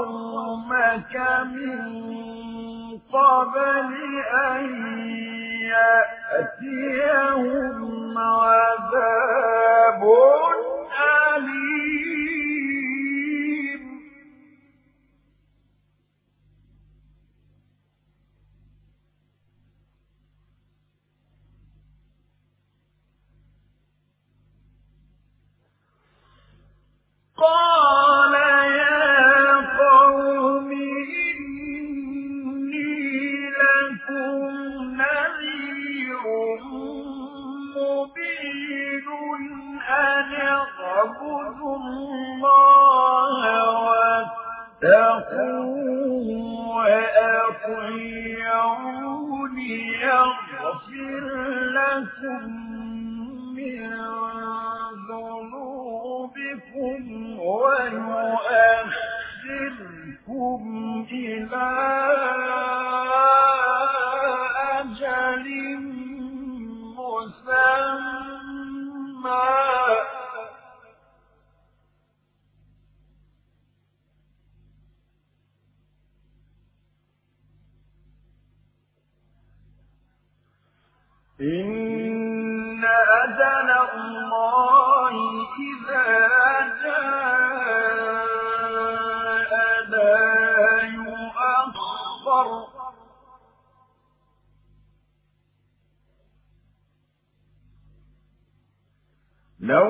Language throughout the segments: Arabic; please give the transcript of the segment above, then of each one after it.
قومك من قبل أن يأتيهم عذاب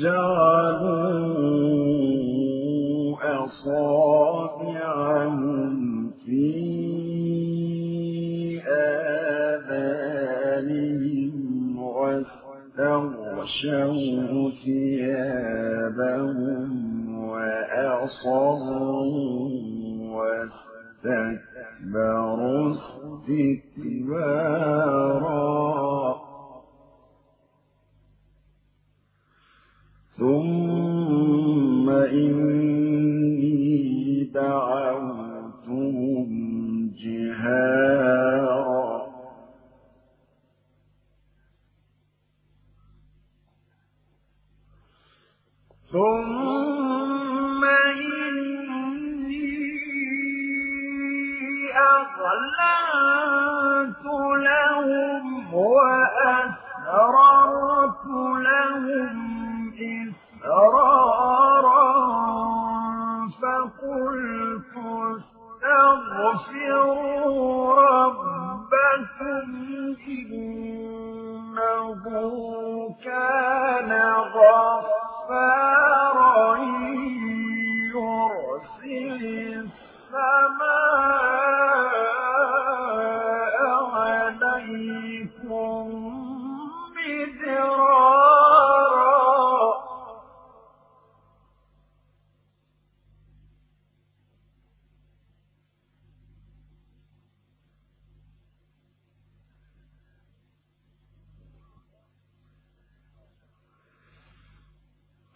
جعلوا أصابعهم في ثيابهم وأصروا واستكبروا. ثم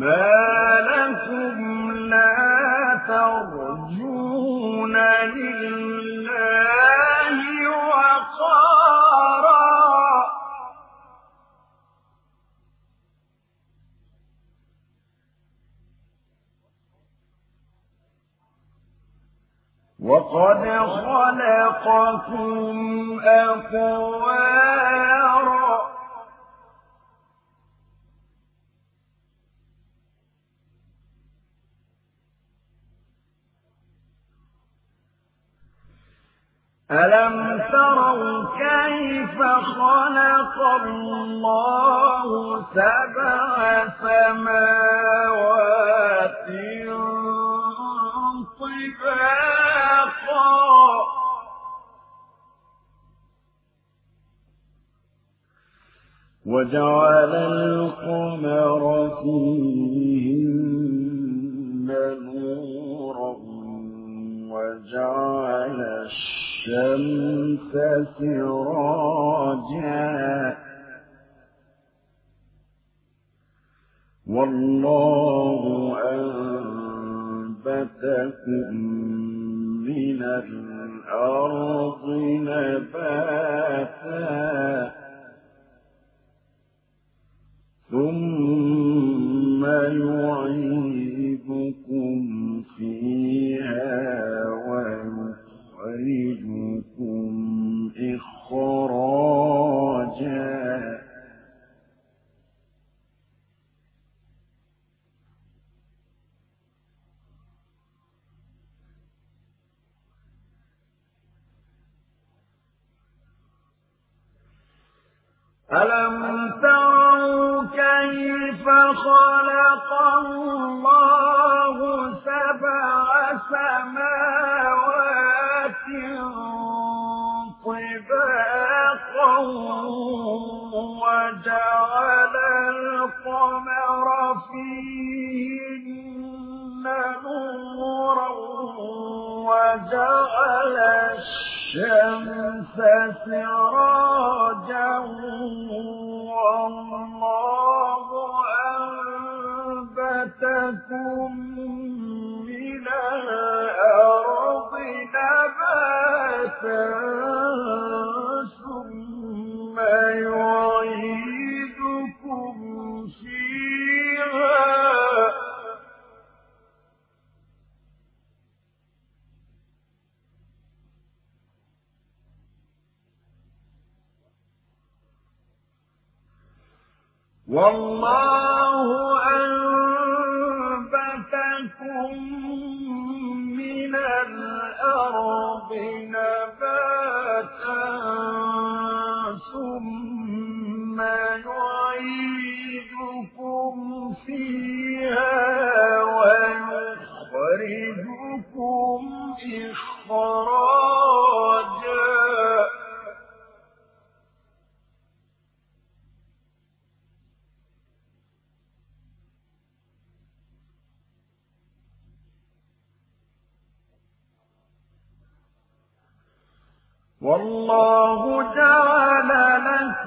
ما لكم لا ترجون لله وقارا وقد خلقكم أطوارا ألم تروا كيف خلق الله سبع سماوات طباقا؟ وجعل القمر فيهن الشمس سراجا. والله أنبتكم من الأرض نباتا. ثم يعيدكم إخراجا ألم تروا كيف خلق الله نورا وجعل الشمس سراجا والله أنبتكم من الأرض نباتا ثم يعيدكم فيها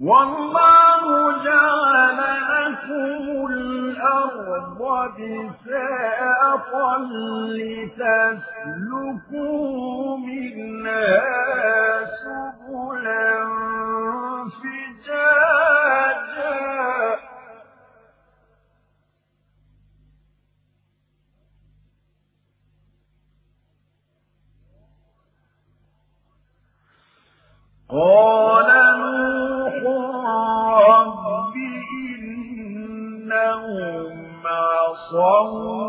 والله جعل لكم الأرض بساطا لتسلكوا منها سبلا فجاجا. قال 我。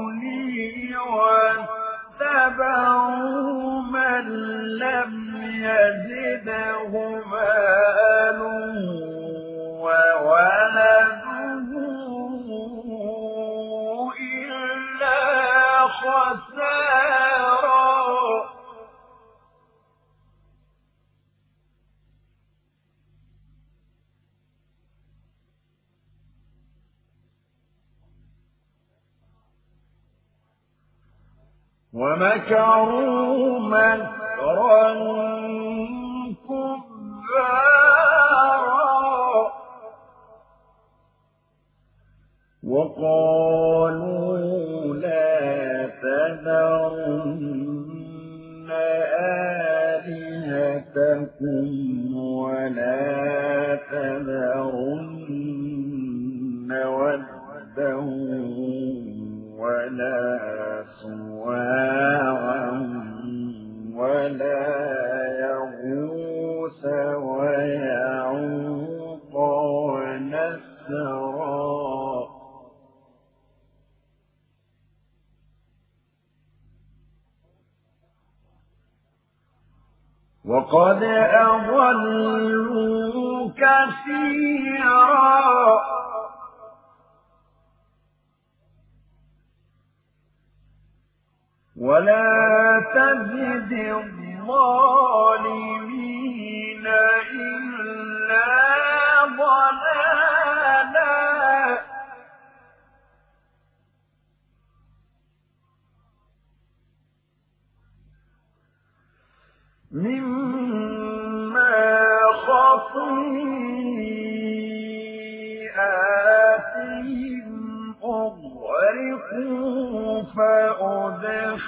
ومكروا مكرا كبارا. وقالوا لا تذرن آلهتكم. وقد أضلوا كثيرا. ولا تزد الظالمين إلا ضلالا. مما خطيئاتهم أغرقوا فأدخلوا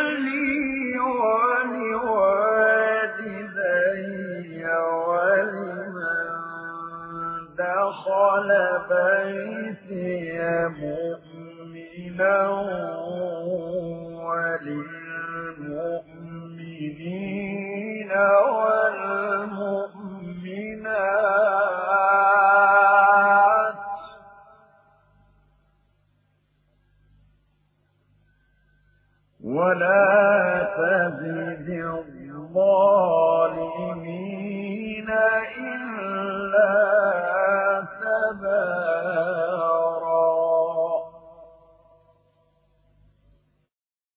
دخل بيتي مؤمنا وللمؤمنين والمؤمنات